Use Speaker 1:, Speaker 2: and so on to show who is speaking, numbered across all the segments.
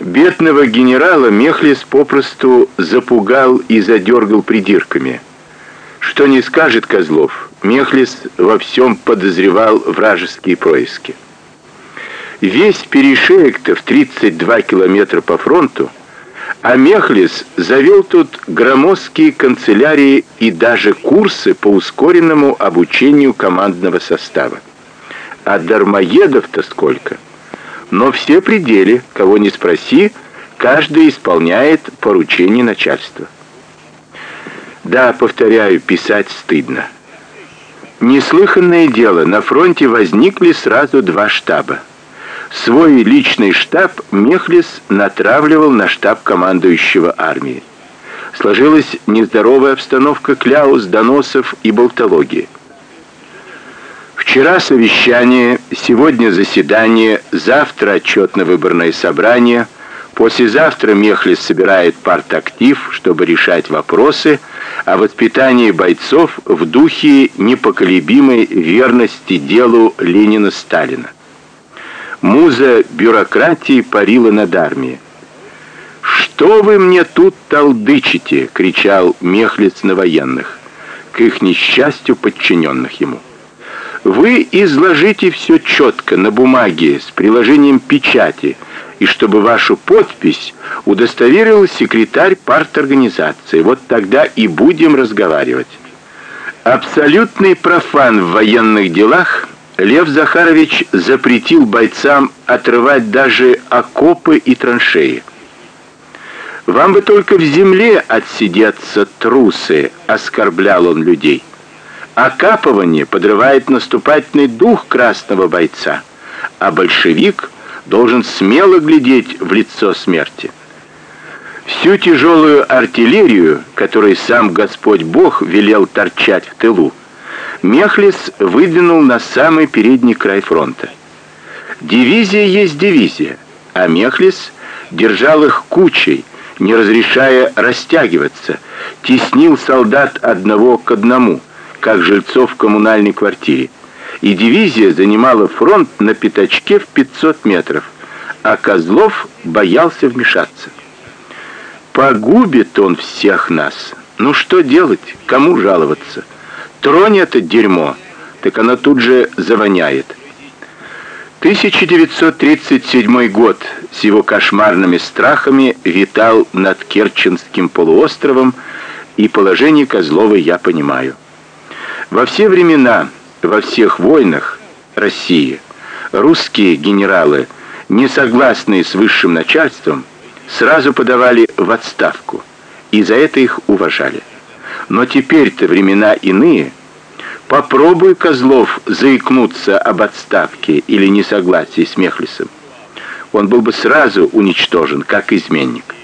Speaker 1: Бедного генерала Мехлис попросту запугал и задергал придирками. Что не скажет Козлов, Мехлис во всем подозревал вражеские происки. Весь перешеек-то в 32 километра по фронту, а Мехлис завел тут громоздкие канцелярии и даже курсы по ускоренному обучению командного состава. А дармоедов-то сколько? Но все пределы, кого не спроси, каждый исполняет поручение начальства. Да, повторяю, писать стыдно. Неслыханное дело, на фронте возникли сразу два штаба. Свой личный штаб Мехлис натравливал на штаб командующего армией. Сложилась нездоровая обстановка кляус, доносов и болтологии. Вчера совещание, сегодня заседание, завтра отчетно-выборное собрание, послезавтра Мехлис собирает партактив, чтобы решать вопросы о воспитании бойцов в духе непоколебимой верности делу Ленина-Сталина. Муза бюрократии парила над армией. «Что вы мне тут толдычите?» — кричал Мехлис на военных, к их несчастью подчиненных ему. «Вы изложите все четко на бумаге с приложением печати, и чтобы вашу подпись удостоверил секретарь парторганизации. Вот тогда и будем разговаривать». Абсолютный профан в военных делах Лев Захарович запретил бойцам отрывать даже окопы и траншеи. Вам бы только в земле отсидеться, трусы, оскорблял он людей. Окапывание подрывает наступательный дух красного бойца, а большевик должен смело глядеть в лицо смерти. Всю тяжелую артиллерию, которой сам Господь Бог велел торчать в тылу, Мехлис выдвинул на самый передний край фронта. Дивизия есть дивизия, а Мехлис держал их кучей, не разрешая растягиваться, теснил солдат одного к одному, как жильцов в коммунальной квартире. И дивизия занимала фронт на пятачке в 500 метров, а Козлов боялся вмешаться. Погубит он всех нас. Ну что делать? Кому жаловаться? Тронь это дерьмо, так оно тут же завоняет. 1937 год с его кошмарными страхами витал над Керченским полуостровом, и положение Козлова я понимаю. Во все времена, во всех войнах России русские генералы, не согласные с высшим начальством, сразу подавали в отставку, и за это их уважали. Но теперь-то времена иные. Попробуй, Козлов, заикнуться об отставке или несогласии с Мехлисом. Он был бы сразу уничтожен, как изменник.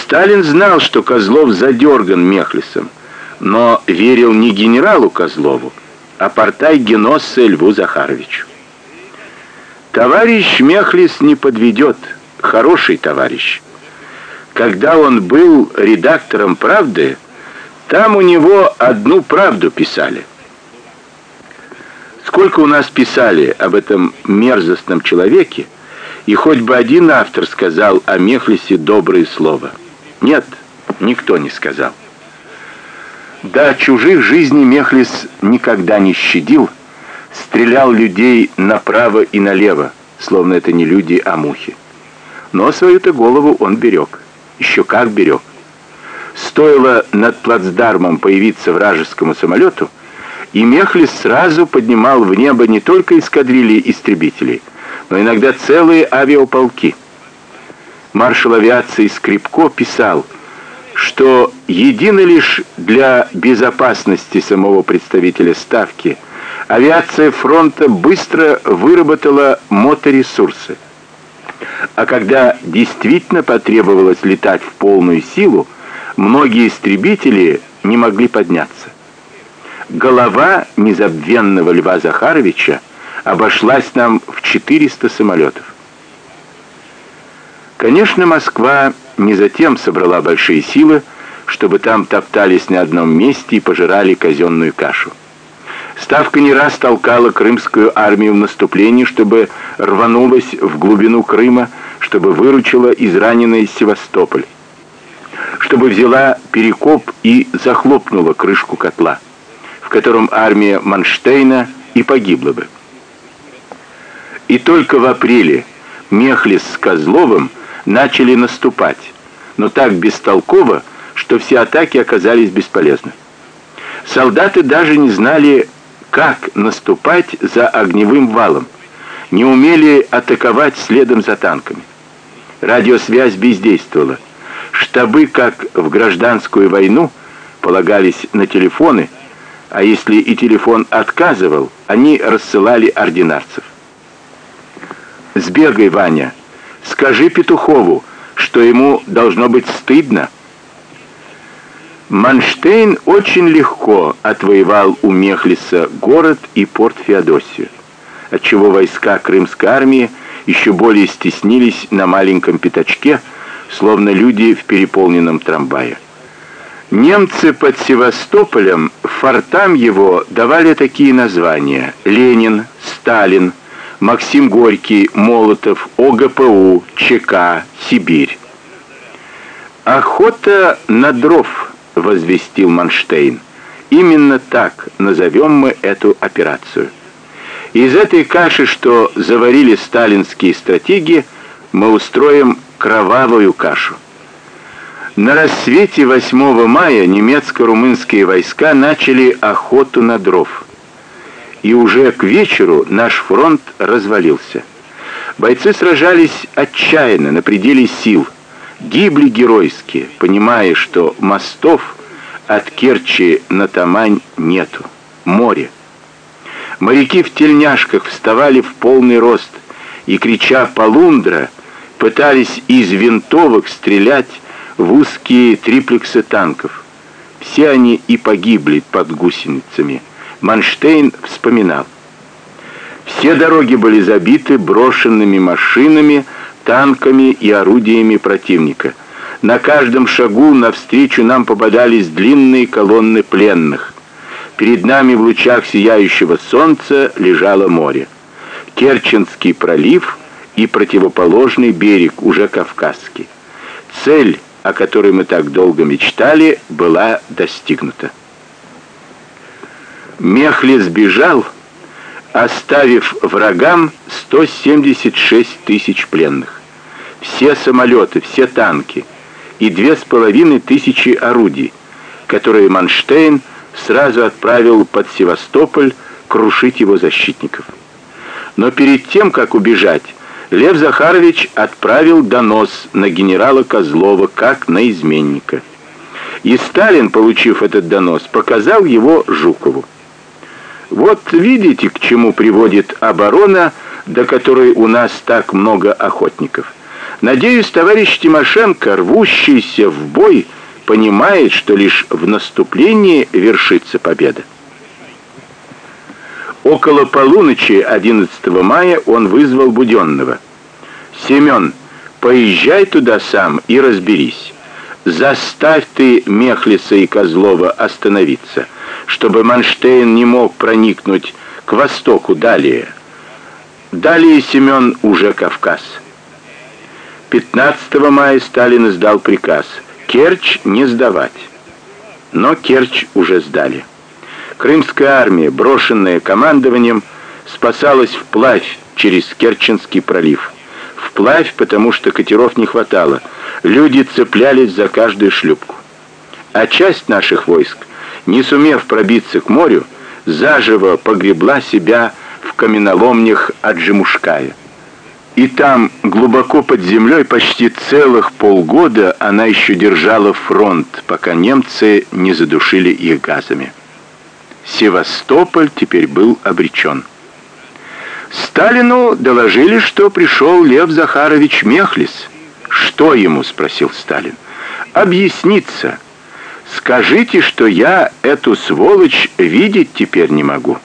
Speaker 1: Сталин знал, что Козлов задерган Мехлисом, но верил не генералу Козлову, а портай геноссе Льву Захаровичу. Товарищ Мехлис не подведет, хороший товарищ. Когда он был редактором «Правды», там у него одну правду писали. Сколько у нас писали об этом мерзостном человеке, и хоть бы один автор сказал о Мехлисе доброе слово. Нет, никто не сказал. Да, чужих жизней Мехлис никогда не щадил, стрелял людей направо и налево, словно это не люди, а мухи. Но свою-то голову он берег. Еще как берег. Стоило над плацдармом появиться вражескому самолету, и Мехлис сразу поднимал в небо не только эскадрильи истребителей, но иногда целые авиаполки. Маршал авиации Скрипко писал, что едино лишь для безопасности самого представителя ставки авиация фронта быстро выработала моторесурсы. А когда действительно потребовалось летать в полную силу, многие истребители не могли подняться. Голова незабвенного Льва Захаровича обошлась нам в 400 самолетов. Конечно, Москва не затем собрала большие силы, чтобы там топтались на одном месте и пожирали казенную кашу. Ставка не раз толкала крымскую армию в наступление, чтобы рванулась в глубину Крыма, чтобы выручила израненный Севастополь, чтобы взяла Перекоп и захлопнула крышку котла, в котором армия Манштейна и погибла бы. И только в апреле Мехлис с Козловым начали наступать, но так бестолково, что все атаки оказались бесполезны. Солдаты даже не знали, как наступать за огневым валом, не умели атаковать следом за танками. Радиосвязь бездействовала. Штабы, как в гражданскую войну, полагались на телефоны, а если и телефон отказывал, они рассылали ординарцев. Сбегай, Ваня, скажи Петухову, что ему должно быть стыдно. Манштейн очень легко отвоевал у Мехлиса город и порт Феодосию, отчего войска Крымской армии еще более стеснились на маленьком пятачке, словно люди в переполненном трамвае. Немцы под Севастополем фортам его давали такие названия: Ленин, Сталин, Максим Горький, Молотов, ОГПУ, ЧК, Сибирь. Охота на дров, возвестил Манштейн. Именно так назовем мы эту операцию. Из этой каши, что заварили сталинские стратеги, мы устроим кровавую кашу. На рассвете 8 мая немецко-румынские войска начали охоту на дров и уже к вечеру наш фронт развалился. Бойцы сражались отчаянно, на пределе сил, гибли геройски, понимая, что мостов от Керчи на Тамань нету, море. Моряки в тельняшках вставали в полный рост и крича полундра пытались из винтовок стрелять в узкие триплексы танков. Все они и погибли под гусеницами. Манштейн вспоминал. Все дороги были забиты брошенными машинами, танками и орудиями противника. На каждом шагу навстречу нам попадались длинные колонны пленных. Перед нами в лучах сияющего солнца лежало море. Керченский пролив и противоположный берег, уже Кавказский. Цель, о которой мы так долго мечтали, была достигнута. Мехли сбежал, оставив врагам 176 тысяч пленных. Все самолеты, все танки и две с половиной тысячи орудий, которые Манштейн сразу отправил под Севастополь крушить его защитников. Но перед тем, как убежать, Лев Захарович отправил донос на генерала Козлова как на изменника. И Сталин, получив этот донос, показал его Жукову. Вот видите, к чему приводит оборона, до которой у нас так много охотников. Надеюсь, товарищ Тимошенко, рвущийся в бой, понимает, что лишь в наступлении вершится победа. Около полуночи 11 мая он вызвал Буденного. Семен, поезжай туда сам и разберись. Заставь ты Мехлиса и Козлова остановиться чтобы Манштейн не мог проникнуть к востоку далее. Далее Семен уже Кавказ. 15 мая Сталин издал приказ Керчь не сдавать. Но Керчь уже сдали. Крымская армия, брошенная командованием, спасалась вплавь через Керченский пролив. Вплавь, потому что катеров не хватало. Люди цеплялись за каждую шлюпку. А часть наших войск не сумев пробиться к морю, заживо погребла себя в каменоломнях Аджимушкая. И там, глубоко под землей, почти целых полгода она еще держала фронт, пока немцы не задушили их газами. Севастополь теперь был обречен. Сталину доложили, что пришел Лев Захарович Мехлис. Что ему, спросил Сталин. Объясниться. Скажите, что я эту сволочь видеть теперь не могу.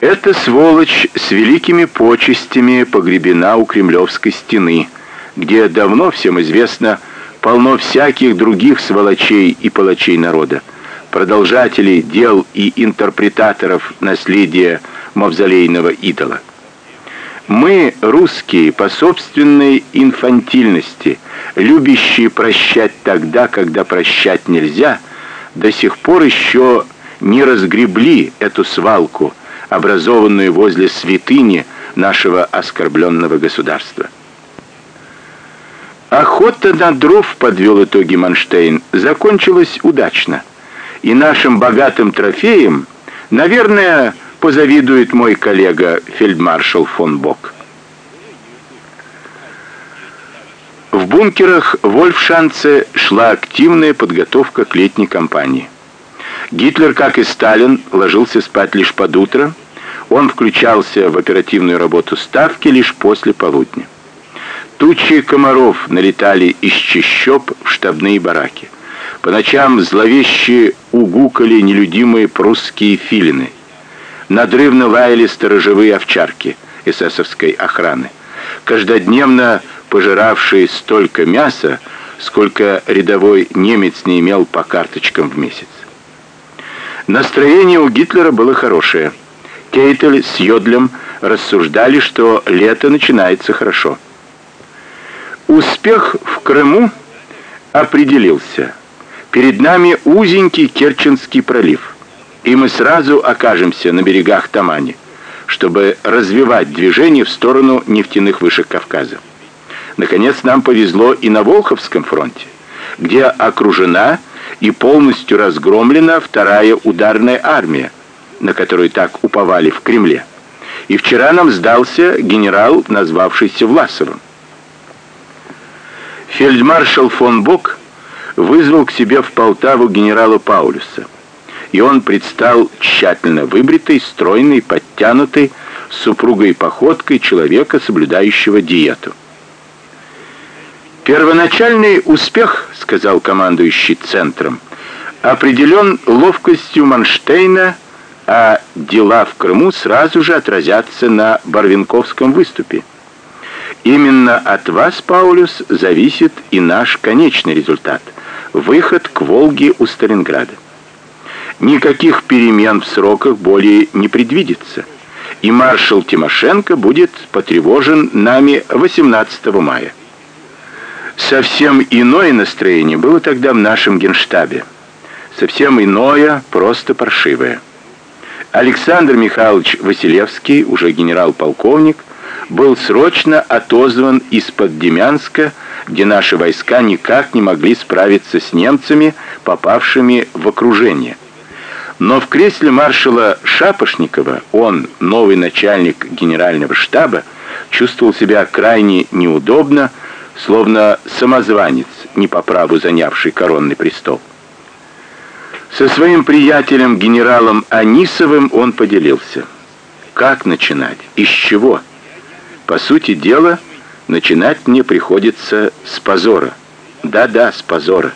Speaker 1: Эта сволочь с великими почестями погребена у Кремлевской стены, где давно всем известно полно всяких других сволочей и палачей народа, продолжателей дел и интерпретаторов наследия мавзолейного идола. Мы, русские, по собственной инфантильности, любящие прощать тогда, когда прощать нельзя, до сих пор еще не разгребли эту свалку, образованную возле святыни нашего оскорбленного государства. Охота на дров, подвел итоги Манштейн, закончилась удачно. И нашим богатым трофеем, наверное, позавидует мой коллега фельдмаршал фон Бок. В бункерах Вольфшанце шла активная подготовка к летней кампании. Гитлер, как и Сталин, ложился спать лишь под утро. Он включался в оперативную работу ставки лишь после полудня. Тучи комаров налетали из чащоб в штабные бараки. По ночам зловеще угукали нелюдимые прусские филины. Надрывно лаяли сторожевые овчарки эсэсовской охраны, каждодневно пожиравшие столько мяса, сколько рядовой немец не имел по карточкам в месяц. Настроение у Гитлера было хорошее. Кейтель с Йодлем рассуждали, что лето начинается хорошо. Успех в Крыму определился. Перед нами узенький Керченский пролив, и мы сразу окажемся на берегах Тамани, чтобы развивать движение в сторону нефтяных вышек Кавказа. Наконец нам повезло и на Волховском фронте, где окружена и полностью разгромлена вторая ударная армия, на которую так уповали в Кремле. И вчера нам сдался генерал, назвавшийся Власовым. Фельдмаршал фон Бок вызвал к себе в Полтаву генерала Паулюса. И он предстал тщательно выбритый, стройный, подтянутый, с супругой походкой человека, соблюдающего диету. Первоначальный успех, сказал командующий центром, определен ловкостью Манштейна, а дела в Крыму сразу же отразятся на Барвинковском выступе. Именно от вас, Паулюс, зависит и наш конечный результат выход к Волге у Сталинграда. Никаких перемен в сроках более не предвидится, и маршал Тимошенко будет потревожен нами 18 мая. Совсем иное настроение было тогда в нашем генштабе. Совсем иное, просто паршивое. Александр Михайлович Василевский, уже генерал-полковник, был срочно отозван из-под Демянска, где наши войска никак не могли справиться с немцами, попавшими в окружение. Но в кресле маршала Шапошникова он, новый начальник генерального штаба, чувствовал себя крайне неудобно, словно самозванец, не по праву занявший коронный престол. Со своим приятелем генералом Анисовым он поделился. Как начинать? Из чего? По сути дела, начинать мне приходится с позора. Да-да, с позора.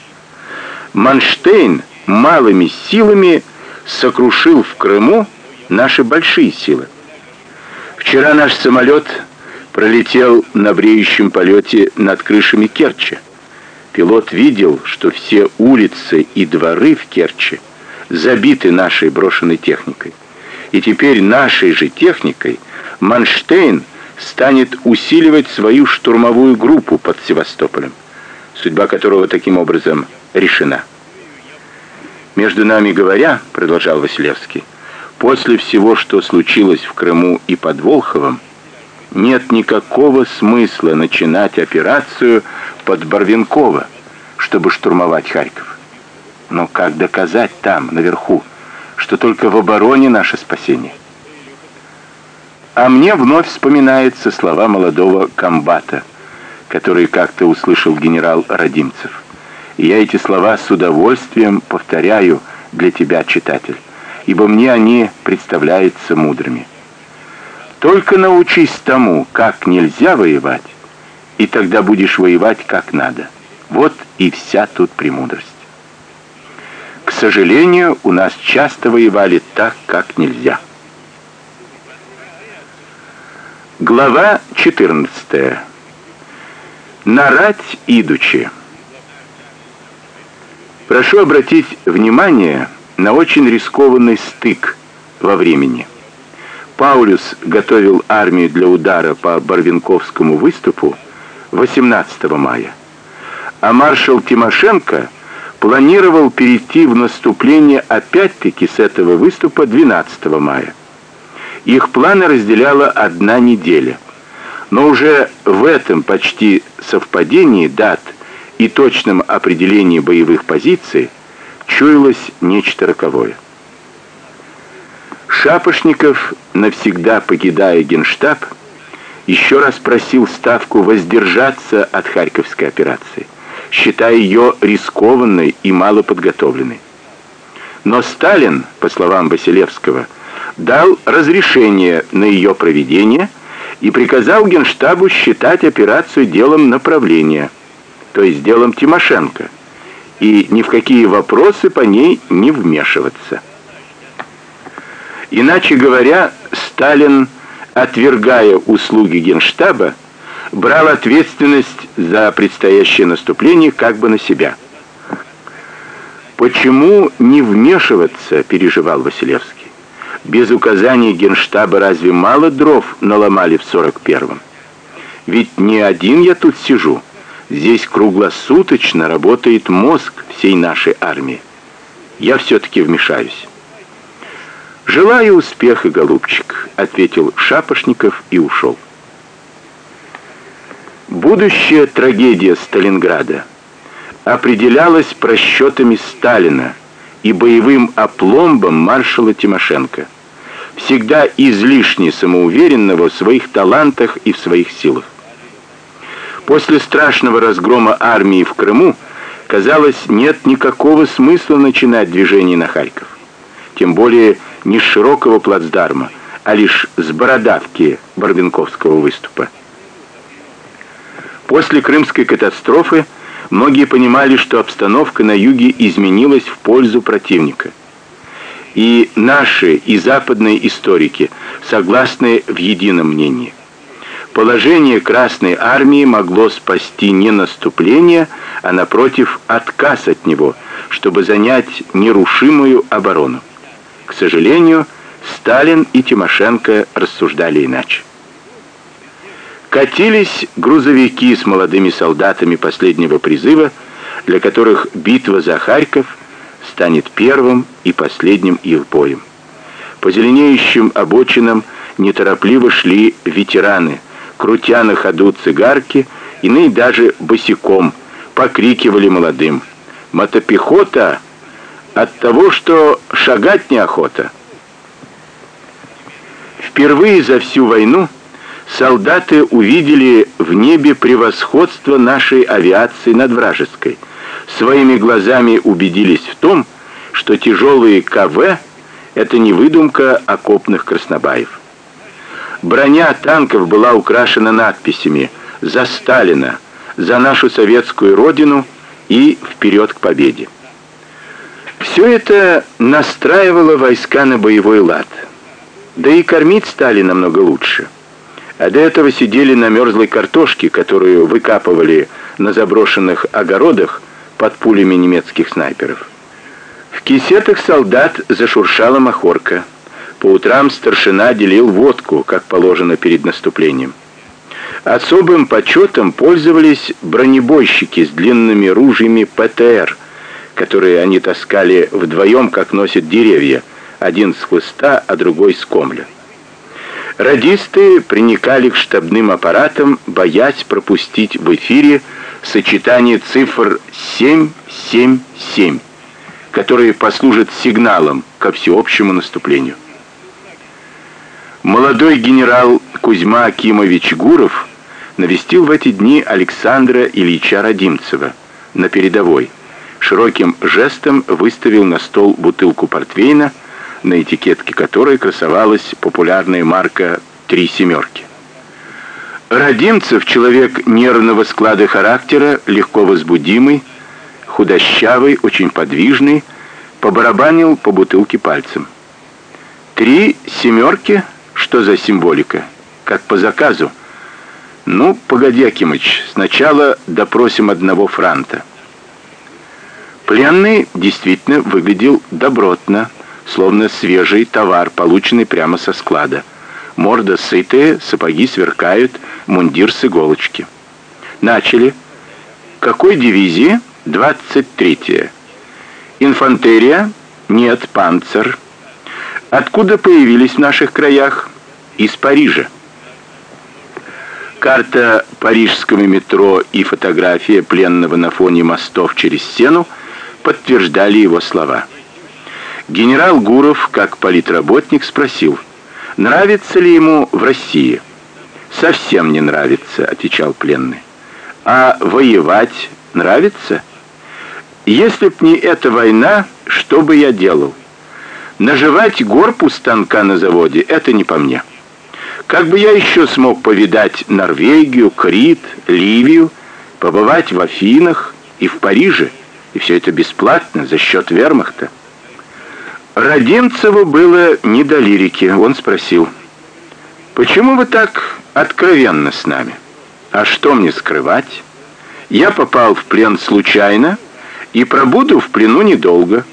Speaker 1: Манштейн малыми силами сокрушил в Крыму наши большие силы. Вчера наш самолет пролетел на бреющем полете над крышами Керчи. Пилот видел, что все улицы и дворы в Керчи забиты нашей брошенной техникой. И теперь нашей же техникой Манштейн станет усиливать свою штурмовую группу под Севастополем, судьба которого таким образом решена. Между нами говоря, продолжал Василевский, после всего, что случилось в Крыму и под Волховом, нет никакого смысла начинать операцию под Барвинково, чтобы штурмовать Харьков. Но как доказать там, наверху, что только в обороне наше спасение? А мне вновь вспоминаются слова молодого комбата, которые как-то услышал генерал Родимцев. И я эти слова с удовольствием повторяю для тебя, читатель, ибо мне они представляются мудрыми. Только научись тому, как нельзя воевать, и тогда будешь воевать как надо. Вот и вся тут премудрость. К сожалению, у нас часто воевали так, как нельзя. Глава 14. Нарать идучи. Прошу обратить внимание на очень рискованный стык во времени. Паулюс готовил армию для удара по Барвинковскому выступу 18 мая, а маршал Тимошенко планировал перейти в наступление опять-таки с этого выступа 12 мая. Их планы разделяла одна неделя. Но уже в этом почти совпадении дат и точном определении боевых позиций чуялось нечто роковое. Шапошников, навсегда покидая Генштаб, еще раз просил Ставку воздержаться от Харьковской операции, считая ее рискованной и малоподготовленной. Но Сталин, по словам Василевского, дал разрешение на ее проведение и приказал Генштабу считать операцию делом направления, то есть делом Тимошенко, и ни в какие вопросы по ней не вмешиваться. Иначе говоря, Сталин, отвергая услуги Генштаба, брал ответственность за предстоящее наступление как бы на себя. Почему не вмешиваться, переживал Василевский. Без указаний Генштаба разве мало дров наломали в 41-м? Ведь не один я тут сижу. Здесь круглосуточно работает мозг всей нашей армии. Я все таки вмешаюсь. Желаю успеха, голубчик, ответил Шапошников и ушел. Будущая трагедия Сталинграда определялась просчетами Сталина и боевым опломбом маршала Тимошенко, всегда излишне самоуверенного в своих талантах и в своих силах. После страшного разгрома армии в Крыму, казалось, нет никакого смысла начинать движение на Харьков. Тем более не с широкого плацдарма, а лишь с бородавки Барвинковского выступа. После крымской катастрофы Многие понимали, что обстановка на юге изменилась в пользу противника. И наши, и западные историки согласны в едином мнении. Положение Красной армии могло спасти не наступление, а напротив отказ от него, чтобы занять нерушимую оборону. К сожалению, Сталин и Тимошенко рассуждали иначе. Катились грузовики с молодыми солдатами последнего призыва, для которых битва за Харьков станет первым и последним их боем. По зеленеющим обочинам неторопливо шли ветераны, крутя на ходу цигарки, иные даже босиком покрикивали молодым: "Мотопехота от того, что шагать неохота". Впервые за всю войну солдаты увидели в небе превосходство нашей авиации над вражеской. Своими глазами убедились в том, что тяжелые КВ это не выдумка окопных краснобаев. Броня танков была украшена надписями: "За Сталина", "За нашу советскую родину" и "Вперед к победе". Все это настраивало войска на боевой лад. Да и кормить стали намного лучше а до этого сидели на мерзлой картошке, которую выкапывали на заброшенных огородах под пулями немецких снайперов. В кисетах солдат зашуршала махорка. По утрам старшина делил водку, как положено перед наступлением. Особым почетом пользовались бронебойщики с длинными ружьями ПТР, которые они таскали вдвоем, как носят деревья, один с хвоста, а другой с комля. Радисты приникали к штабным аппаратам, боясь пропустить в эфире сочетание цифр 777, которые послужат сигналом ко всеобщему наступлению. Молодой генерал Кузьма Акимович Гуров навестил в эти дни Александра Ильича Родимцева на передовой. Широким жестом выставил на стол бутылку портвейна на этикетке которой красовалась популярная марка «Три семерки». Родимцев человек нервного склада характера, легко возбудимый, худощавый, очень подвижный, побарабанил по бутылке пальцем. Три семерки? Что за символика? Как по заказу? Ну, погоди, Акимыч, сначала допросим одного франта. Пленный действительно выглядел добротно, словно свежий товар, полученный прямо со склада. Морда сытая, сапоги сверкают, мундир с иголочки. Начали. Какой дивизии? 23-я. Инфантерия? Нет, панцер. Откуда появились в наших краях? Из Парижа. Карта парижского метро и фотография пленного на фоне мостов через Сену подтверждали его слова. Генерал Гуров, как политработник, спросил, нравится ли ему в России. «Совсем не нравится», — отвечал пленный. «А воевать нравится?» «Если б не эта война, что бы я делал? Наживать горб у станка на заводе — это не по мне». Как бы я еще смог повидать Норвегию, Крит, Ливию, побывать в Афинах и в Париже, и все это бесплатно за счет вермахта? Родимцеву было не до лирики. Он спросил: "Почему вы так откровенны с нами? А что мне скрывать? Я попал в плен случайно и пробуду в плену недолго.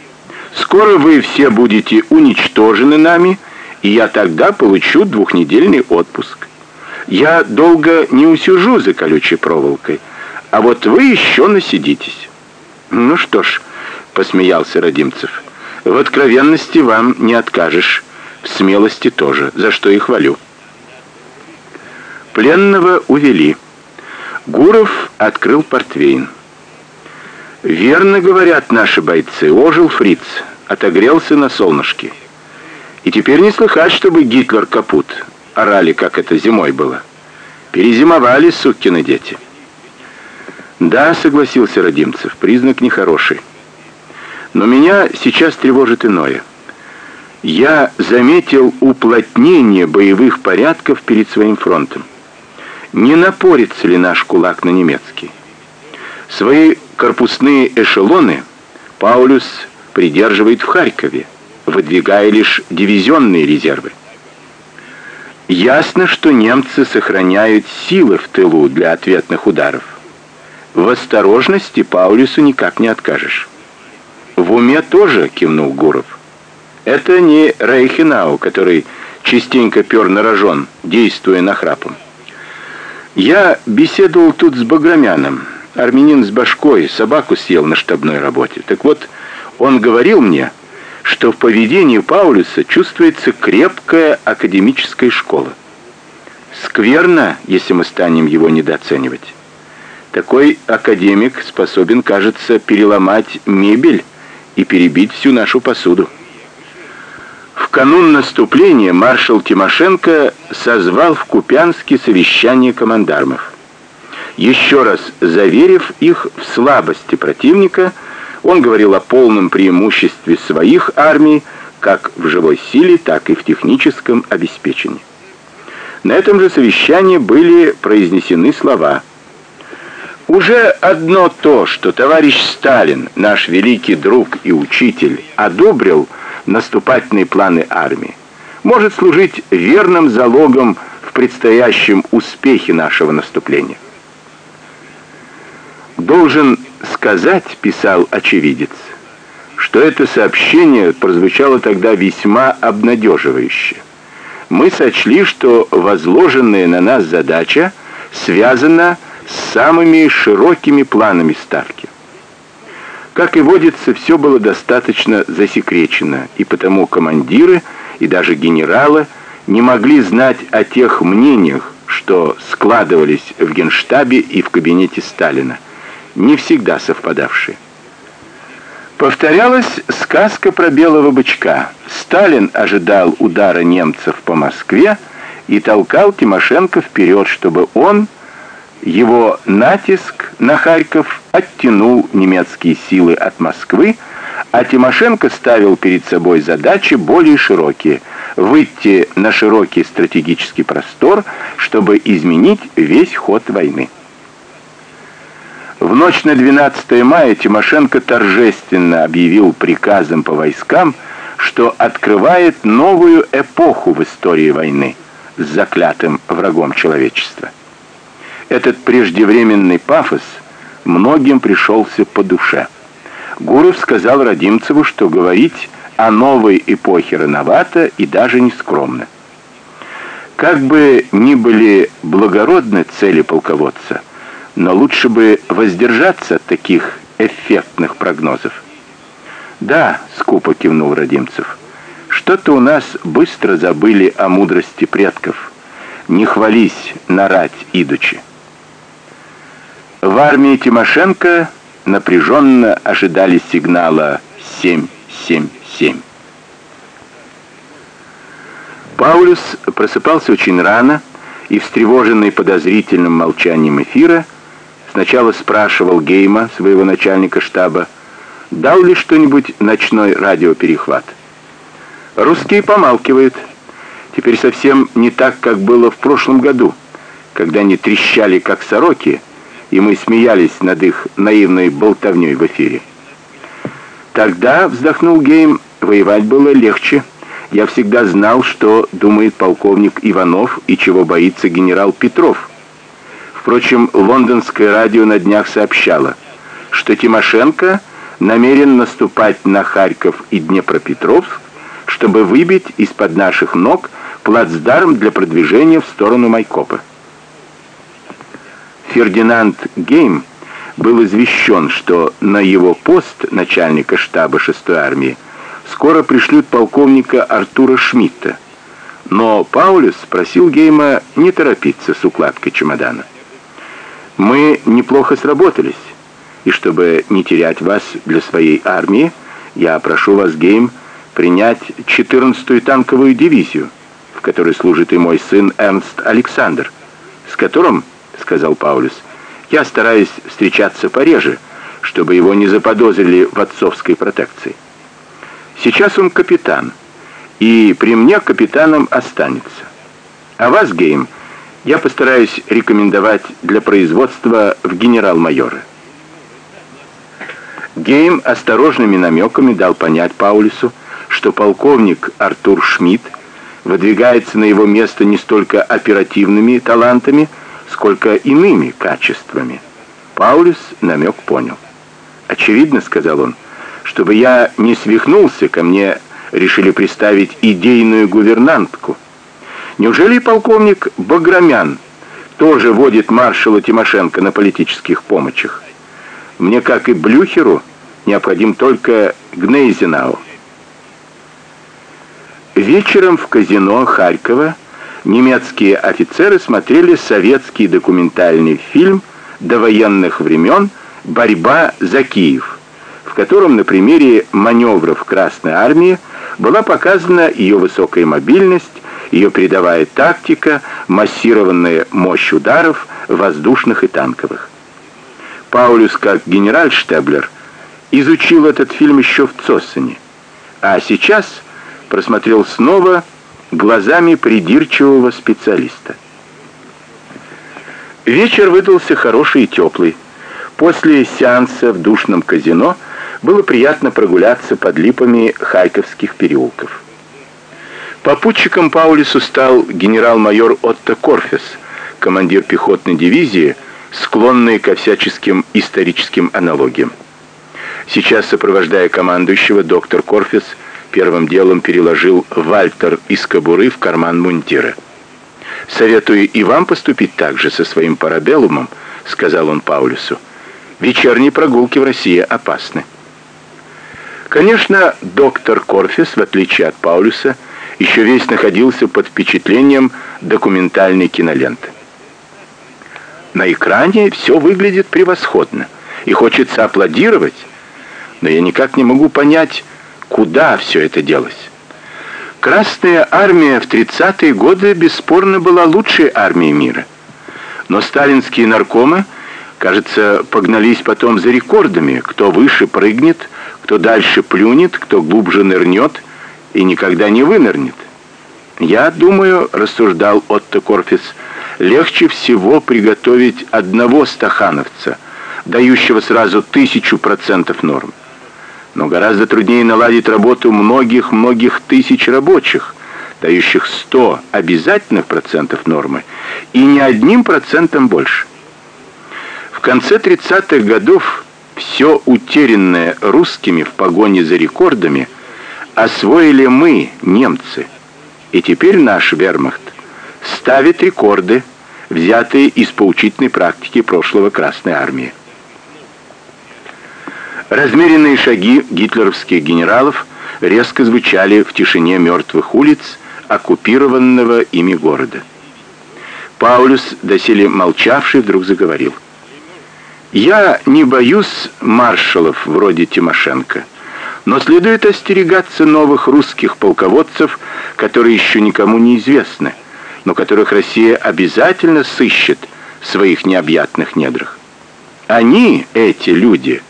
Speaker 1: Скоро вы все будете уничтожены нами и я тогда получу двухнедельный отпуск. Я долго не усижу за колючей проволокой, а вот вы еще насидитесь. Ну что ж, посмеялся Родимцев. В откровенности вам не откажешь, в смелости тоже, за что и хвалю. Пленного увели. Гуров открыл портвейн. Верно говорят наши бойцы, ожил фриц, отогрелся на солнышке. И теперь не слыхать, чтобы Гитлер капут. Орали, как это зимой было. Перезимовали сукины дети. Да, согласился Родимцев, признак нехороший. Но меня сейчас тревожит иное. Я заметил уплотнение боевых порядков перед своим фронтом. Не напорится ли наш кулак на немецкий? Свои корпусные эшелоны Паулюс придерживает в Харькове выдвигая лишь дивизионные резервы. Ясно, что немцы сохраняют силы в тылу для ответных ударов. В осторожности Паулюсу никак не откажешь. В уме тоже кивнул Гуров. Это не Рейхенау, который частенько пёр на рожон, действуя нахрапом. Я беседовал тут с Баграмяном, армянин с башкой, собаку съел на штабной работе. Так вот, он говорил мне, что в поведении Паулюса чувствуется крепкая академическая школа. Скверно, если мы станем его недооценивать. Такой академик способен, кажется, переломать мебель и перебить всю нашу посуду. В канун наступления маршал Тимошенко созвал в Купянске совещание командармов. Еще раз заверив их в слабости противника, он говорил о полном преимуществе своих армий как в живой силе, так и в техническом обеспечении. На этом же совещании были произнесены слова уже одно то, что товарищ Сталин, наш великий друг и учитель, одобрил наступательные планы армии, может служить верным залогом в предстоящем успехе нашего наступления. Должен сказать, писал очевидец, что это сообщение прозвучало тогда весьма обнадеживающе. Мы сочли, что возложенная на нас задача связана с самыми широкими планами ставки. Как и водится, все было достаточно засекречено, и потому командиры и даже генералы не могли знать о тех мнениях, что складывались в Генштабе и в кабинете Сталина не всегда совпадавшие. Повторялась сказка про белого бычка. Сталин ожидал удара немцев по Москве и толкал Тимошенко вперед, чтобы он его натиск на Харьков оттянул немецкие силы от Москвы, а Тимошенко ставил перед собой задачи более широкие выйти на широкий стратегический простор, чтобы изменить весь ход войны. В ночь на 12 мая Тимошенко торжественно объявил приказом по войскам, что открывает новую эпоху в истории войны с заклятым врагом человечества. Этот преждевременный пафос многим пришелся по душе. Гуров сказал Родимцеву, что говорить о новой эпохе рановато и даже не скромно. Как бы ни были благородны цели полководца, но лучше бы воздержаться от таких эффектных прогнозов. Да, скупо кивнул Родимцев. Что-то у нас быстро забыли о мудрости предков. Не хвались нарать идучи. В армии Тимошенко напряженно ожидали сигнала 777. Паулюс просыпался очень рано и, встревоженный подозрительным молчанием эфира, сначала спрашивал Гейма, своего начальника штаба, дал ли что-нибудь ночной радиоперехват. Русские помалкивают. Теперь совсем не так, как было в прошлом году, когда они трещали, как сороки, и мы смеялись над их наивной болтовней в эфире. Тогда, вздохнул Гейм, воевать было легче. Я всегда знал, что думает полковник Иванов и чего боится генерал Петров. Впрочем, лондонское радио на днях сообщало, что Тимошенко намерен наступать на Харьков и Днепропетровск, чтобы выбить из-под наших ног плацдарм для продвижения в сторону Майкопа. Фердинанд Гейм был извещен, что на его пост начальника штаба 6-й армии скоро пришлют полковника Артура Шмидта. Но Паулюс просил Гейма не торопиться с укладкой чемодана. Мы неплохо сработались, и чтобы не терять вас для своей армии, я прошу вас, Гейм, принять 14-ю танковую дивизию, в которой служит и мой сын Эрнст Александр, с которым, сказал Паулюс, я стараюсь встречаться пореже, чтобы его не заподозрили в отцовской протекции. Сейчас он капитан, и при мне капитаном останется. А вас, Гейм, я постараюсь рекомендовать для производства в генерал-майоры. Гейм осторожными намеками дал понять Паулюсу, что полковник Артур Шмидт выдвигается на его место не столько оперативными талантами, сколько иными качествами. Паулюс намек понял. «Очевидно», — сказал он, — чтобы я не свихнулся, ко мне решили приставить идейную гувернантку. Неужели полковник Баграмян тоже водит маршала Тимошенко на политических помощях? Мне, как и Блюхеру, необходим только Гнейзенау. Вечером в казино Харькова немецкие офицеры смотрели советский документальный фильм до времен «Борьба за Киев» в котором на примере маневров Красной армии была показана ее высокая мобильность, ее передовая тактика, массированная мощь ударов воздушных и танковых. Паулюс, как генеральштаблер, изучил этот фильм еще в Цоссене, а сейчас просмотрел снова глазами придирчивого специалиста. Вечер выдался хороший и теплый. После сеанса в душном казино – было приятно прогуляться под липами Харьковских переулков. Попутчиком Паулису стал генерал-майор Отто Корфес, командир пехотной дивизии, склонный ко всяческим историческим аналогиям. Сейчас, сопровождая командующего, доктор Корфес первым делом переложил Вальтер из кобуры в карман мундира. «Советую и вам поступить так же со своим парабеллумом», — сказал он Паулюсу. «Вечерние прогулки в России опасны». Конечно, доктор Корфис, в отличие от Паулюса, еще весь находился под впечатлением документальной киноленты. На экране все выглядит превосходно, и хочется аплодировать, но я никак не могу понять, куда все это делось. Красная армия в 30-е годы бесспорно была лучшей армией мира. Но сталинские наркомы, кажется, погнались потом за рекордами, кто выше прыгнет, кто дальше плюнет, кто глубже нырнет и никогда не вынырнет. Я думаю, рассуждал Отто Корфис, легче всего приготовить одного стахановца, дающего сразу тысячу процентов норм. Но гораздо труднее наладить работу многих-многих тысяч рабочих, дающих 100 обязательных процентов нормы, и не одним процентом больше. В конце 30-х годов все утерянное русскими в погоне за рекордами освоили мы, немцы. И теперь наш вермахт ставит рекорды, взятые из поучительной практики прошлого Красной армии. Размеренные шаги гитлеровских генералов резко звучали в тишине мертвых улиц оккупированного ими города. Паулюс, доселе молчавший, вдруг заговорил. «Я не боюсь маршалов вроде Тимошенко, но следует остерегаться новых русских полководцев, которые еще никому не известны, но которых Россия обязательно сыщет в своих необъятных недрах. Они, эти люди,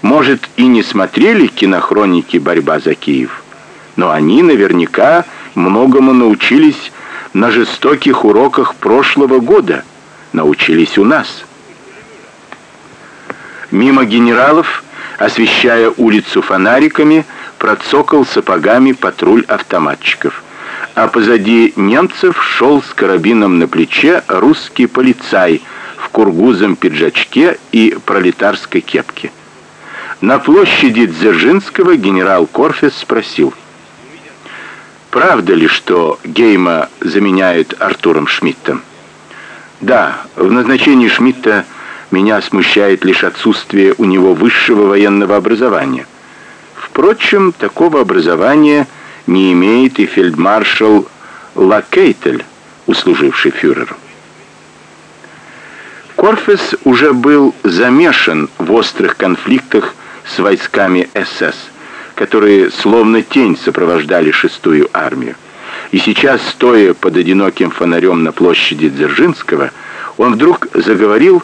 Speaker 1: может, и не смотрели кинохроники «Борьба за Киев», но они наверняка многому научились на жестоких уроках прошлого года, научились у нас. Мимо генералов, освещая улицу фонариками, процокал сапогами патруль автоматчиков, а позади немцев шел с карабином на плече русский полицай в кургузом пиджачке и пролетарской кепке. На площади Дзержинского генерал Корфес спросил: "Правда ли, что Гейма заменяет Артуром Шмидтом?" "Да, в назначении Шмидта меня смущает лишь отсутствие у него высшего военного образования. Впрочем, такого образования не имеет и фельдмаршал Лакейтель, услуживший фюреру. Корфес уже был замешан в острых конфликтах с войсками СС, которые словно тень сопровождали шестую армию. И сейчас, стоя под одиноким фонарем на площади Дзержинского, он вдруг заговорил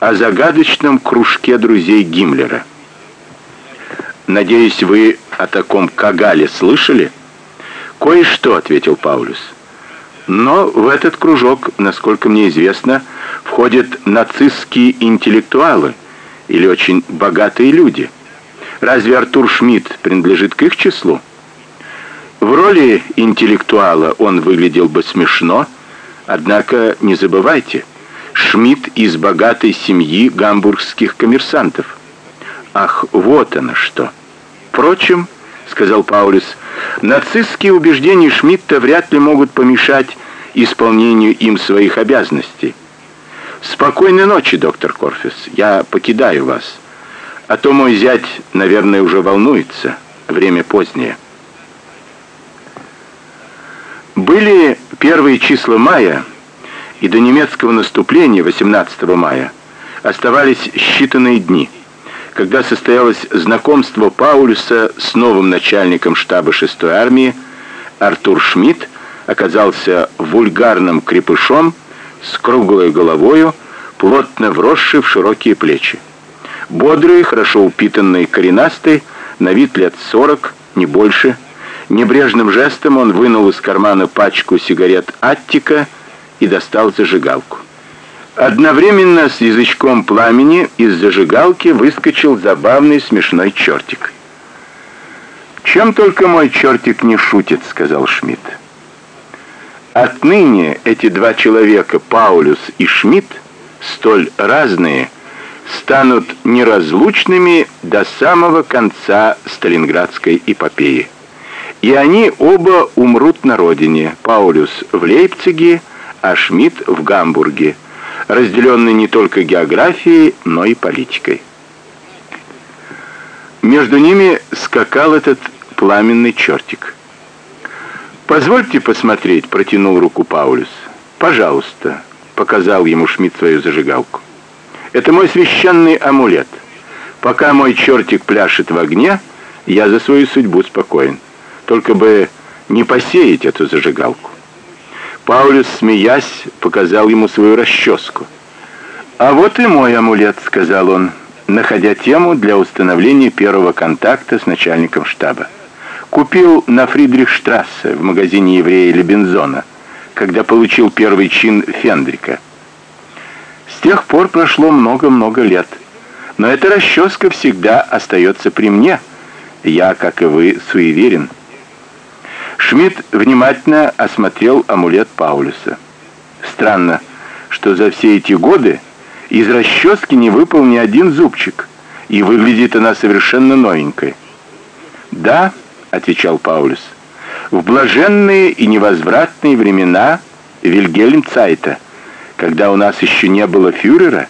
Speaker 1: о загадочном кружке друзей Гиммлера. Надеюсь, вы о таком Кагале слышали? Кое-что, ответил Паулюс. Но в этот кружок, насколько мне известно, входят нацистские интеллектуалы или очень богатые люди. Разве Артур Шмидт принадлежит к их числу? В роли интеллектуала он выглядел бы смешно, однако не забывайте, Шмидт из богатой семьи гамбургских коммерсантов. Ах, вот оно что. Впрочем, сказал Паулюс, нацистские убеждения Шмидта вряд ли могут помешать исполнению им своих обязанностей. Спокойной ночи, доктор Корфис. Я покидаю вас. А то мой зять, наверное, уже волнуется. Время позднее. Были первые числа мая, и до немецкого наступления 18 мая оставались считанные дни, когда состоялось знакомство Паулюса с новым начальником штаба 6-й армии. Артур Шмидт оказался вульгарным крепышом с круглой головою, плотно вросший в широкие плечи. Бодрый, хорошо упитанный, коренастый, на вид лет сорок, не больше. Небрежным жестом он вынул из кармана пачку сигарет Аттика и достал зажигалку. Одновременно с язычком пламени из зажигалки выскочил забавный смешной чертик. «Чем только мой чертик не шутит», — сказал Шмидт. Отныне эти два человека, Паулюс и Шмидт, столь разные, станут неразлучными до самого конца Сталинградской эпопеи. И они оба умрут на родине. Паулюс в Лейпциге, а Шмидт в Гамбурге, разделенный не только географией, но и политикой. Между ними скакал этот пламенный чертик. Позвольте посмотреть, протянул руку Паулюс. Пожалуйста, показал ему Шмидт свою зажигалку. Это мой священный амулет. Пока мой чертик пляшет в огне, я за свою судьбу спокоен. Только бы не посеять эту зажигалку. Паулюс, смеясь, показал ему свою расческу. «А вот и мой амулет», — сказал он, находя тему для установления первого контакта с начальником штаба. «Купил на Фридрихштрассе в магазине еврея Лебензона, когда получил первый чин Фендрика». С тех пор прошло много-много лет. Но эта расческа всегда остается при мне. Я, как и вы, суеверен. Шмидт внимательно осмотрел амулет Паулюса. Странно, что за все эти годы из расчески не выпал ни один зубчик, и выглядит она совершенно новенькой. "Да", отвечал Паулюс. "В блаженные и невозвратные времена Вильгельмцайта, когда у нас еще не было фюрера,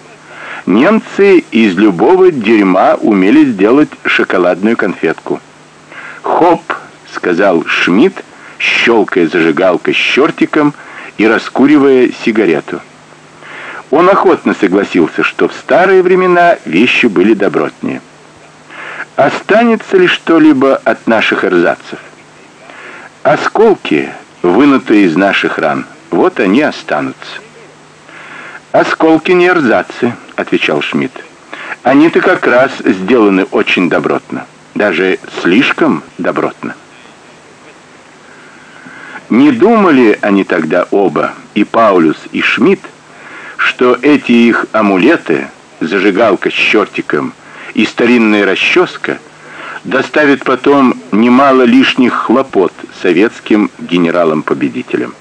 Speaker 1: немцы из любого дерьма умели сделать шоколадную конфетку. «Хоп!» — сказал Шмидт, щелкая зажигалкой с чертиком и раскуривая сигарету. Он охотно согласился, что в старые времена вещи были добротнее. Останется ли что-либо от наших эрзацев? Осколки, вынутые из наших ран, вот они останутся. Осколки не эрзацы, отвечал Шмидт. Они-то как раз сделаны очень добротно, даже слишком добротно. Не думали они тогда оба, и Паулюс, и Шмидт, что эти их амулеты, зажигалка с чертиком и старинная расческа доставят потом немало лишних хлопот советским генералам-победителям.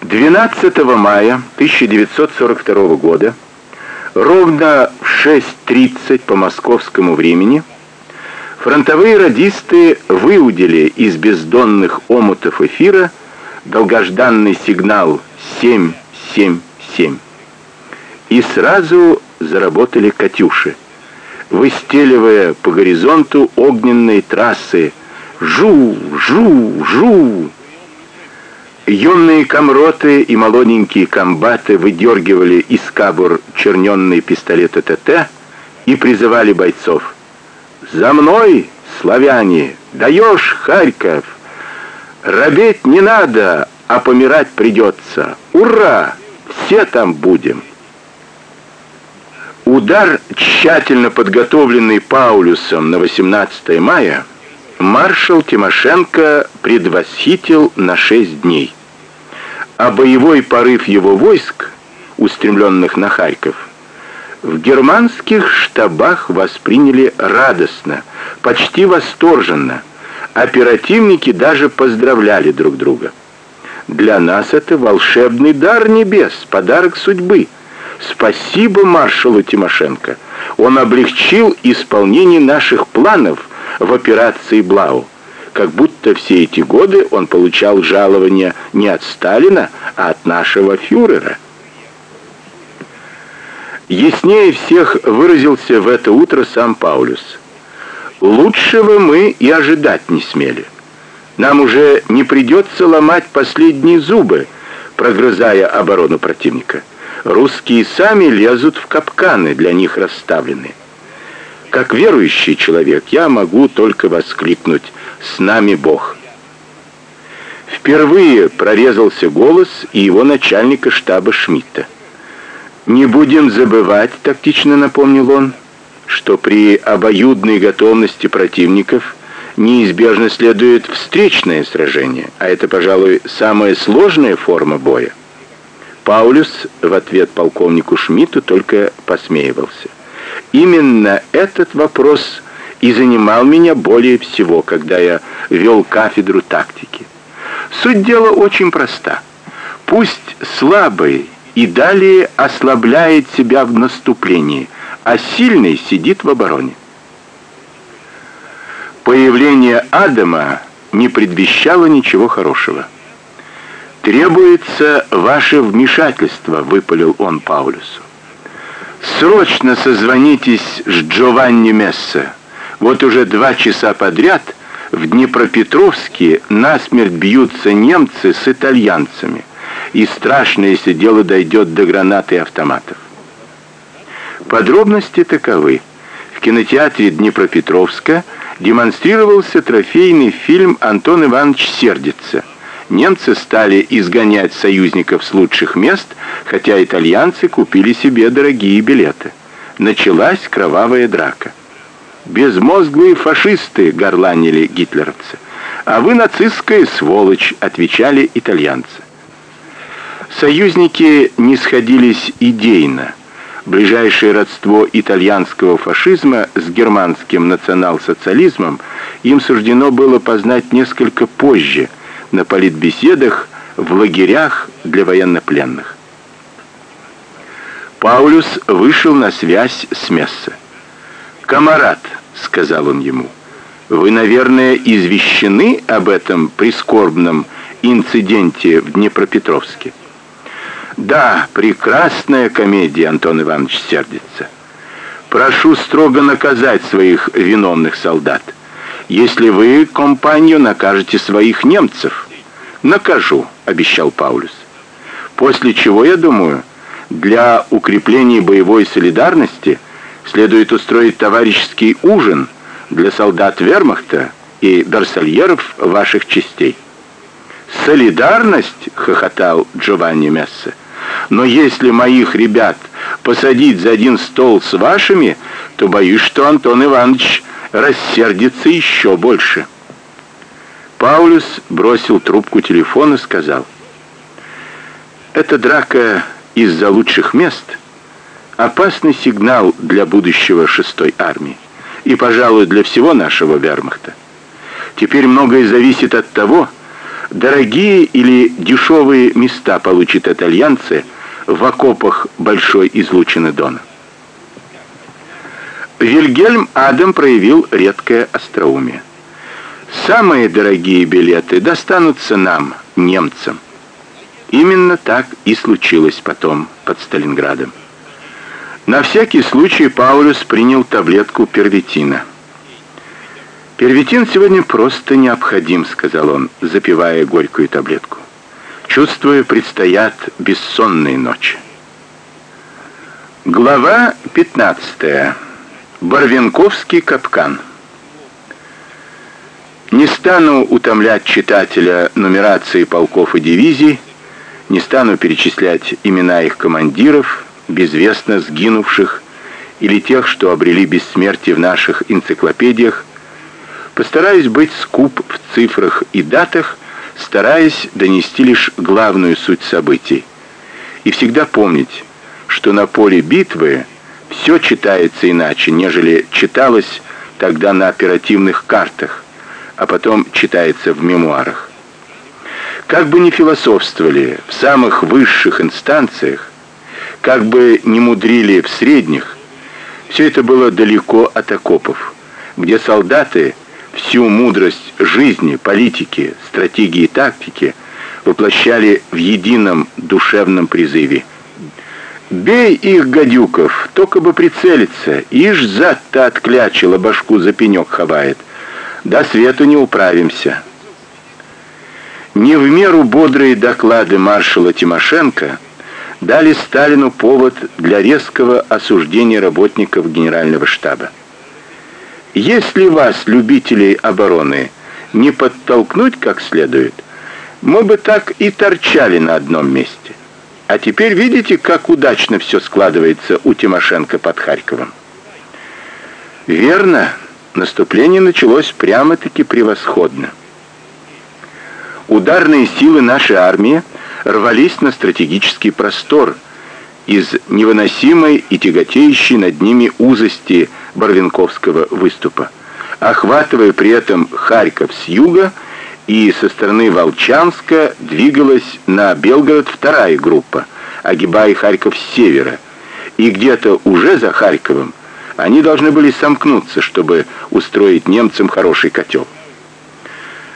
Speaker 1: 12 мая 1942 года, ровно в 6.30 по московскому времени, фронтовые радисты выудили из бездонных омутов эфира долгожданный сигнал 777. И сразу заработали «Катюши», выстеливая по горизонту огненные трассы «Жу! Жу! Жу!». Юные комроты и молоденькие комбаты выдергивали из кабур черненные пистолеты ТТ и призывали бойцов «За мной, славяне! Даешь, Харьков! Робеть не надо, а помирать придется. Ура! Все там будем. Удар, тщательно подготовленный Паулюсом на 18 мая, маршал Тимошенко предвосхитил на 6 дней. А боевой порыв его войск, устремленных на Харьков, в германских штабах восприняли радостно, почти восторженно. Оперативники даже поздравляли друг друга. Для нас это волшебный дар небес, подарок судьбы. Спасибо маршалу Тимошенко. Он облегчил исполнение наших планов в операции Блау. Как будто все эти годы он получал жалование не от Сталина, а от нашего фюрера. Яснее всех выразился в это утро сам Паулюс. Лучшего мы и ожидать не смели. Нам уже не придется ломать последние зубы, прогрызая оборону противника. Русские сами лезут в капканы, для них расставленные. Как верующий человек, я могу только воскликнуть: "С нами Бог!" Впервые прорезался голос и его начальника штаба Шмидта. Не будем забывать, тактично напомнил он, что при обоюдной готовности противников неизбежно следует встречное сражение, а это, пожалуй, самая сложная форма боя. Паулюс в ответ полковнику Шмидту только посмеивался. Именно этот вопрос и занимал меня более всего, когда я вел кафедру тактики. Суть дела очень проста. Пусть слабый и далее ослабляет себя в наступлении, а сильный сидит в обороне. Появление Адама не предвещало ничего хорошего. Требуется ваше вмешательство, выпалил он Паулюсу. Срочно созвонитесь с Джованни Мессе. Вот уже два часа подряд в Днепропетровске насмерть бьются немцы с итальянцами, и страшно, если дело дойдет до гранат и автоматов. Подробности таковы. В кинотеатре Днепропетровска демонстрировался трофейный фильм Антон Иванович сердится. Немцы стали изгонять союзников с лучших мест, хотя итальянцы купили себе дорогие билеты. Началась кровавая драка. Безмозглые фашисты горланили гитлеровцы. А вы нацистская сволочь, отвечали итальянцы. Союзники не сходились идейно ближайшее родство итальянского фашизма с германским национал-социализмом им суждено было познать несколько позже на политбеседах в лагерях для военнопленных. Паулюс вышел на связь с Мессе. "Камарад", сказал он ему. "Вы, наверное, извещены об этом прискорбном инциденте в Днепропетровске? Да, прекрасная комедия, Антон Иванович сердится. Прошу строго наказать своих виновных солдат. Если вы, компанию, накажете своих немцев. Накажу, обещал Паулюс. После чего, я думаю, для укрепления боевой солидарности следует устроить товарищеский ужин для солдат Вермахта и берсальеров ваших частей. Солидарность, хохотал Джованни Мессе. Но если моих ребят посадить за один стол с вашими, то боюсь, что Антон Иванович рассердится еще больше. Паулюс бросил трубку телефона и сказал: "Эта драка из-за лучших мест опасный сигнал для будущего шестой армии и, пожалуй, для всего нашего вермахта. Теперь многое зависит от того, дорогие или дешевые места получат итальянцы в окопах большой излучины Дона. Вильгельм Адам проявил редкое остроумие. Самые дорогие билеты достанутся нам, немцам. Именно так и случилось потом под Сталинградом. На всякий случай Паулюс принял таблетку первитина. Первитин сегодня просто необходим, сказал он, запивая горькую таблетку. Чувствую, предстоят бессонные ночи. Глава 15. Барвинковский капкан. Не стану утомлять читателя нумерации полков и дивизий, не стану перечислять имена их командиров, безвестно сгинувших или тех, что обрели бессмертие в наших энциклопедиях, Постараюсь быть скуп в цифрах и датах, стараясь донести лишь главную суть событий. И всегда помнить, что на поле битвы все читается иначе, нежели читалось тогда на оперативных картах, а потом читается в мемуарах. Как бы ни философствовали в самых высших инстанциях, как бы ни мудрили в средних, все это было далеко от окопов, где солдаты всю мудрость жизни, политики, стратегии тактики воплощали в едином душевном призыве. Бей их, гадюков, только бы прицелиться, ишь зад-то отклячила, башку за пенек хавает. До свету не управимся. Не в меру бодрые доклады маршала Тимошенко дали Сталину повод для резкого осуждения работников Генерального штаба. Если вас, любителей обороны, не подтолкнуть как следует, мы бы так и торчали на одном месте. А теперь видите, как удачно все складывается у Тимошенко под Харьковом. Верно, наступление началось прямо-таки превосходно. Ударные силы нашей армии рвались на стратегический простор из невыносимой и тяготеющей над ними узости Барвинковского выступа, охватывая при этом Харьков с юга и со стороны Волчанска двигалась на Белгород вторая группа, огибая Харьков с севера. И где-то уже за Харьковом они должны были сомкнуться, чтобы устроить немцам хороший котел.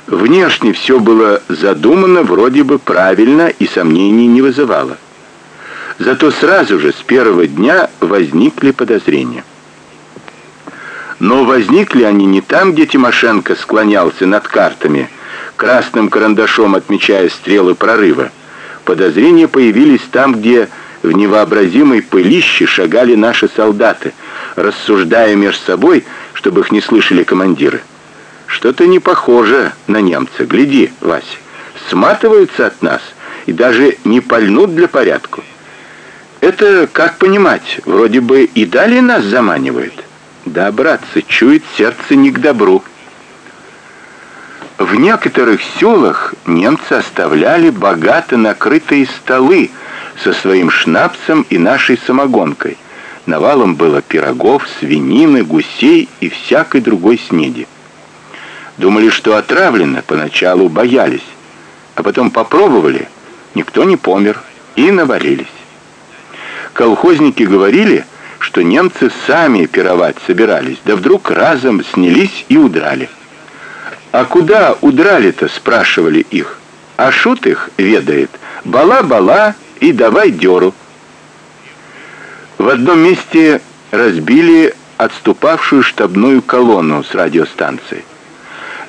Speaker 1: Внешне все было задумано вроде бы правильно и сомнений не вызывало. Зато сразу же с первого дня возникли подозрения. Но возникли они не там, где Тимошенко склонялся над картами, красным карандашом отмечая стрелы прорыва. Подозрения появились там, где в невообразимой пылище шагали наши солдаты, рассуждая между собой, чтобы их не слышали командиры. Что-то не похоже на немца. Гляди, Вася. Сматываются от нас и даже не пальнут для порядку. Это как понимать? Вроде бы и далее нас заманивают. Да, братцы, чует сердце не к добру. В некоторых селах немцы оставляли богато накрытые столы со своим шнапсом и нашей самогонкой. Навалом было пирогов, свинины, гусей и всякой другой снеди. Думали, что отравлено, поначалу боялись, а потом попробовали, никто не помер и навалились. Колхозники говорили, что немцы сами пировать собирались, да вдруг разом снялись и удрали. А куда удрали-то, спрашивали их. А шут их ведает. Бала-бала и давай дёру. В одном месте разбили отступавшую штабную колонну с радиостанцией.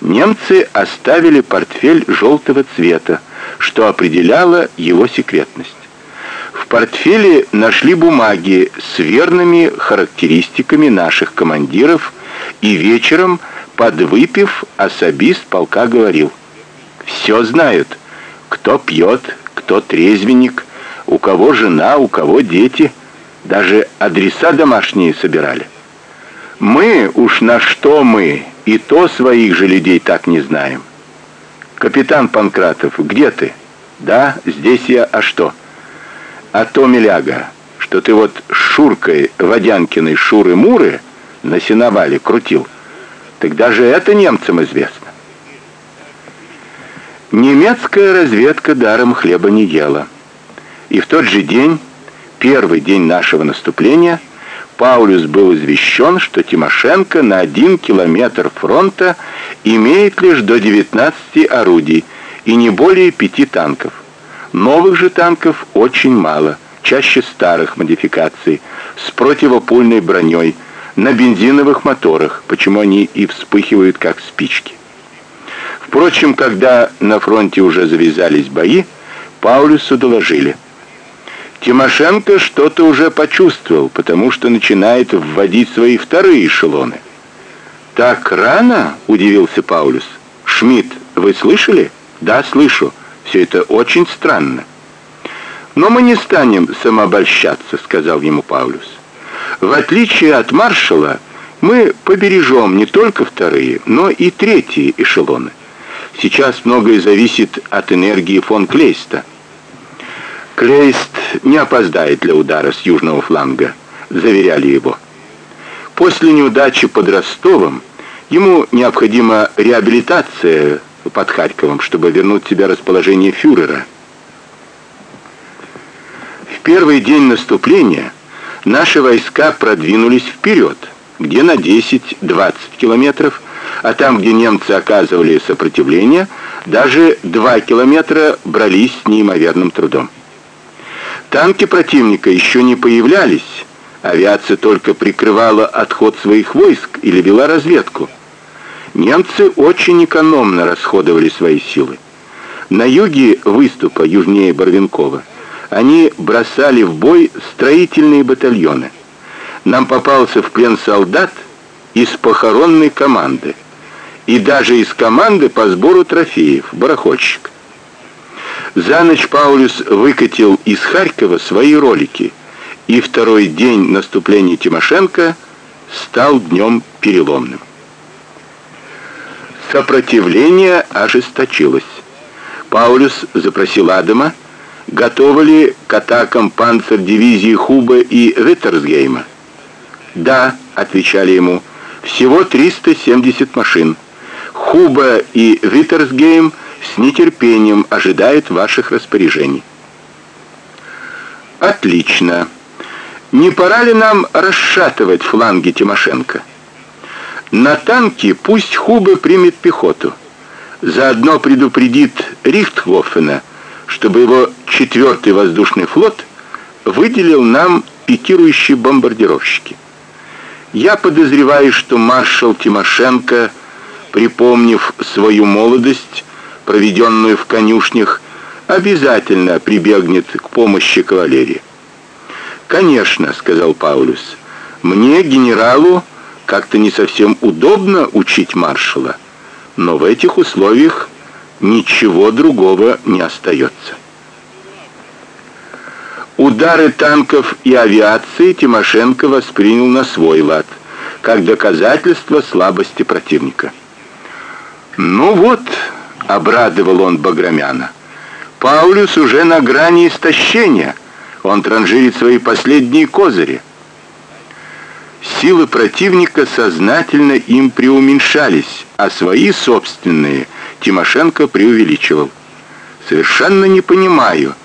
Speaker 1: Немцы оставили портфель желтого цвета, что определяло его секретность. В портфеле нашли бумаги с верными характеристиками наших командиров, и вечером, подвыпив, особист полка говорил: «Все знают, кто пьет, кто трезвенник, у кого жена, у кого дети, даже адреса домашние собирали. Мы уж на что мы, и то своих же людей так не знаем. Капитан Панкратов, где ты? Да, здесь я, а что? А то, миляга, что ты вот Шуркой Водянкиной Шуры-Муры на сеновале крутил. Так даже это немцам известно. Немецкая разведка даром хлеба не ела. И в тот же день, первый день нашего наступления, Паулюс был извещен, что Тимошенко на один километр фронта имеет лишь до 19 орудий и не более пяти танков. Новых же танков очень мало, чаще старых модификаций, с противопульной броней, на бензиновых моторах, почему они и вспыхивают как спички. Впрочем, когда на фронте уже завязались бои, Паулюсу доложили – Тимошенко что-то уже почувствовал, потому что начинает вводить свои вторые эшелоны. Так рано, удивился Паулюс. Шмидт, вы слышали? Да, слышу. Все это очень странно. Но мы не станем самообольщаться, сказал ему Паулюс. В отличие от маршала, мы побережем не только вторые, но и третьи эшелоны. Сейчас многое зависит от энергии фон Клейста. Клейст не опоздает для удара с южного фланга, заверяли его. После неудачи под Ростовом ему необходима реабилитация под Харьковом, чтобы вернуть себе расположение фюрера. В первый день наступления наши войска продвинулись вперед, где на 10-20 километров, а там, где немцы оказывали сопротивление, даже 2 километра брались с неимоверным трудом. Танки противника еще не появлялись. Авиация только прикрывала отход своих войск или вела разведку. Немцы очень экономно расходовали свои силы. На юге выступа, южнее Барвинкова, они бросали в бой строительные батальоны. Нам попался в плен солдат из похоронной команды и даже из команды по сбору трофеев, барахольщик. За ночь Паулюс выкатил из Харькова свои ролики, и второй день наступления Тимошенко стал днем переломным. Сопротивление ожесточилось. Паулюс запросил Адама, готовы ли к атакам панцердивизии Хуба и Виттерсгейма. "Да", отвечали ему. "Всего 370 машин. Хуба и Виттерсгейм – с нетерпением ожидает ваших распоряжений. Отлично. Не пора ли нам расшатывать фланги Тимошенко? На танке пусть Хубе примет пехоту. Заодно предупредит Рихтхофена, чтобы его четвертый воздушный флот выделил нам пикирующие бомбардировщики. Я подозреваю, что маршал Тимошенко, припомнив свою молодость, проведенную в конюшнях, обязательно прибегнет к помощи кавалерии. Конечно, сказал Паулюс. Мне генералу как-то не совсем удобно учить маршала, но в этих условиях ничего другого не остается. Удары танков и авиации Тимошенко воспринял на свой лад, как доказательство слабости противника. Ну вот, обрадовал он Баграмяна. Паулюс уже на грани истощения. Он транжирит свои последние козыри. Силы противника сознательно им преуменьшались, а свои собственные Тимошенко преувеличивал. Совершенно не понимаю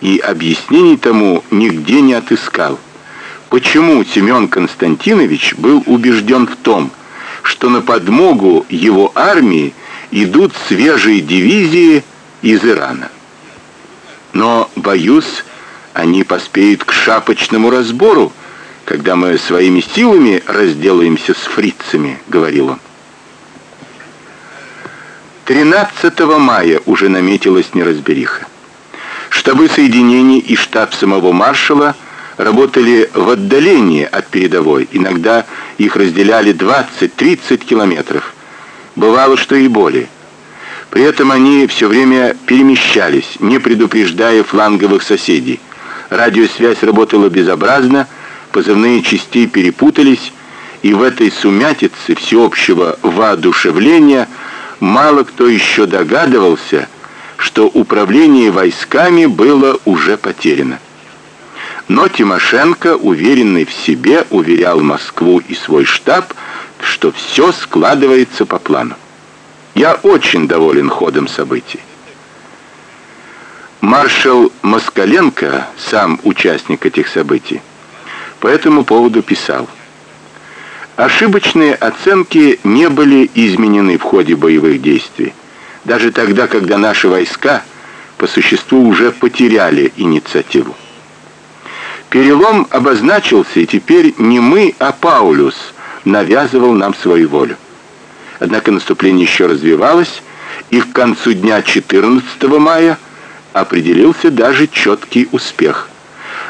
Speaker 1: и объяснений тому нигде не отыскал. Почему Семен Константинович был убежден в том, что на подмогу его армии идут свежие дивизии из Ирана. Но, боюсь, они поспеют к шапочному разбору, когда мы своими силами разделаемся с фрицами, говорил он. 13 мая уже наметилась неразбериха. Штабы соединений и штаб самого маршала работали в отдалении от передовой. Иногда их разделяли 20-30 километров. Бывало, что и более. При этом они все время перемещались, не предупреждая фланговых соседей. Радиосвязь работала безобразно, позывные частей перепутались, и в этой сумятице всеобщего воодушевления мало кто еще догадывался, что управление войсками было уже потеряно. Но Тимошенко, уверенный в себе, уверял Москву и свой штаб, что все складывается по плану. Я очень доволен ходом событий. Маршал Москаленко, сам участник этих событий, по этому поводу писал: Ошибочные оценки не были изменены в ходе боевых действий, даже тогда, когда наши войска по существу уже потеряли инициативу. Перелом обозначился, и теперь не мы, а Паулюс навязывал нам свою волю. Однако наступление еще развивалось, и к концу дня 14 мая определился даже четкий успех.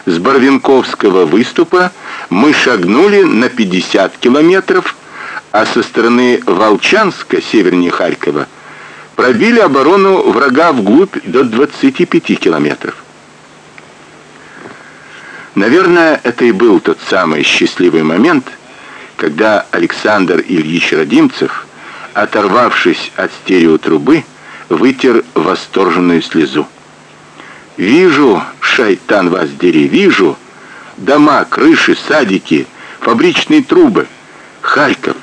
Speaker 1: С Барвинковского выступа мы шагнули на 50 километров, а со стороны Волчанска, севернее Харькова, пробили оборону врага вглубь до 25 километров. Наверное, это и был тот самый счастливый момент, когда Александр Ильич Родимцев, оторвавшись от стереотрубы, вытер восторженную слезу. Вижу, шайтан вас дери, вижу дома, крыши, садики, фабричные трубы. Харьков.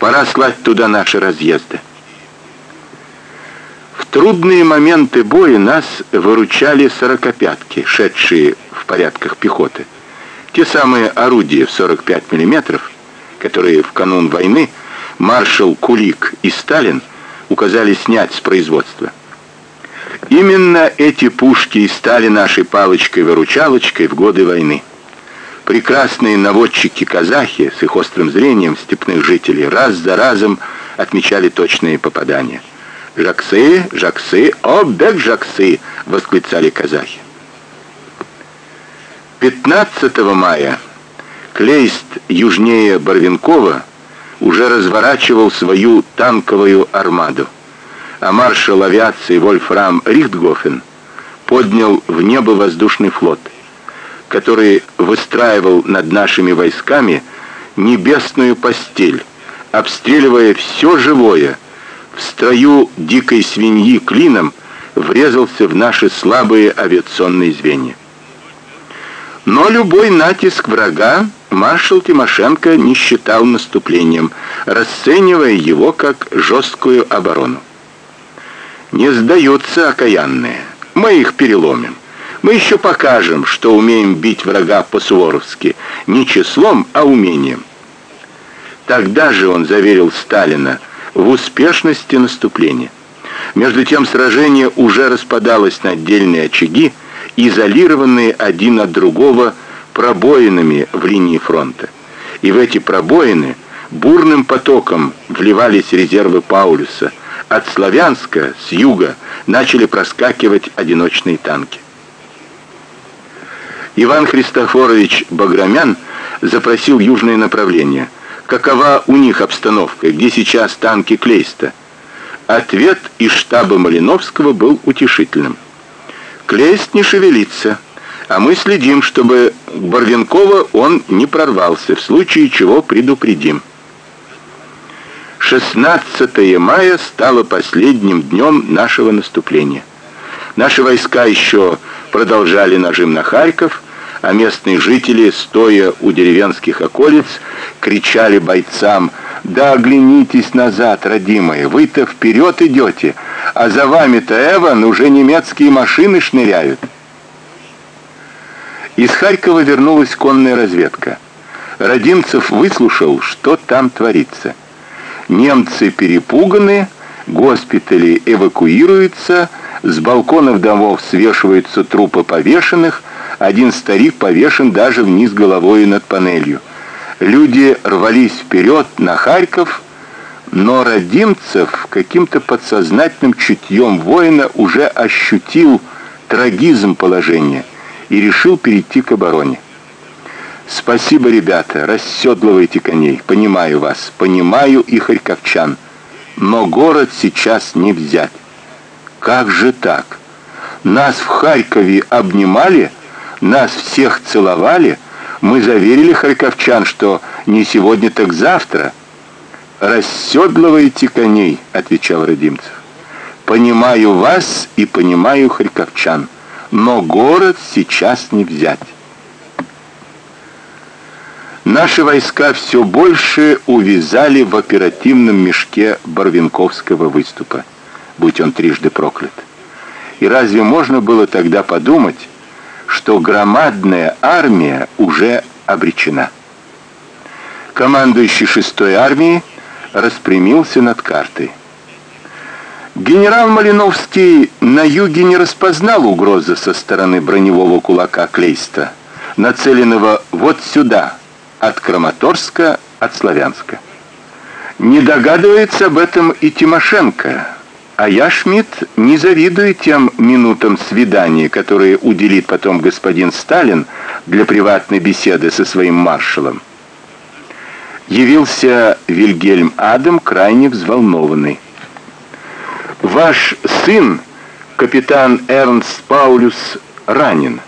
Speaker 1: Пора слать туда наши разъезды. В трудные моменты боя нас выручали сорокопятки, шедшие в порядках пехоты. Те самые орудия в 45 миллиметров, которые в канун войны маршал Кулик и Сталин указали снять с производства. Именно эти пушки и стали нашей палочкой-выручалочкой в годы войны. Прекрасные наводчики-казахи с их острым зрением степных жителей раз за разом отмечали точные попадания. «Жаксы, жаксы, о, бег жаксы!» — восклицали казахи. 15 мая Клейст южнее Барвинкова уже разворачивал свою танковую армаду а маршал авиации Вольфрам Рихтгофен поднял в небо воздушный флот, который выстраивал над нашими войсками небесную постель, обстреливая все живое. В строю дикой свиньи клином врезался в наши слабые авиационные звенья. Но любой натиск врага маршал Тимошенко не считал наступлением, расценивая его как жесткую оборону. Не сдаются окаянные. Мы их переломим. Мы еще покажем, что умеем бить врага по-суворовски, не числом, а умением. Тогда же он заверил Сталина в успешности наступления. Между тем сражение уже распадалось на отдельные очаги, изолированные один от другого пробоинами в линии фронта. И в эти пробоины бурным потоком вливались резервы Паулюса – от Славянска с юга начали проскакивать одиночные танки. Иван Христофорович Баграмян запросил южное направление. Какова у них обстановка, где сейчас танки Клейста? Ответ из штаба Малиновского был утешительным. Клейст не шевелится, а мы следим, чтобы Барвинкова он не прорвался, в случае чего предупредим. 16 мая стало последним днем нашего наступления. Наши войска еще продолжали нажим на Харьков, а местные жители, стоя у деревенских околиц, кричали бойцам: "Да оглянитесь назад, родимые, вы-то вперед идете, а за вами-то Эван уже немецкие машины шныряют". Из Харькова вернулась конная разведка. Родимцев выслушал, что там творится. Немцы перепуганы, госпитали эвакуируются, С балконов домов свешиваются трупы повешенных, один старик повешен даже вниз головой над панелью. Люди рвались вперед на Харьков, но Родимцев каким-то подсознательным чутьем воина уже ощутил трагизм положения и решил перейти к обороне. Спасибо, ребята, расседлывайте коней. Понимаю вас, понимаю и харьковчан. Но город сейчас не взять. Как же так? Нас в Харькове обнимали, нас всех целовали, мы заверили харьковчан, что не сегодня, так завтра. Расседлывайте коней, отвечал Родимцев. Понимаю вас и понимаю харьковчан, но город сейчас не взять. Наши войска все больше увязали в оперативном мешке Барвинковского выступа, будь он трижды проклят. И разве можно было тогда подумать, что громадная армия уже обречена? Командующий шестой армией распрямился над картой. Генерал Малиновский на юге не распознал угрозы со стороны броневого кулака Клейста, нацеленного вот сюда, от Краматорска, от Славянска. Не догадывается об этом и Тимошенко, а я, Шмидт, не завидую тем минутам свидания, которые уделит потом господин Сталин для приватной беседы со своим маршалом. Явился Вильгельм Адам крайне взволнованный. Ваш сын, капитан Эрнст Паулюс, ранен.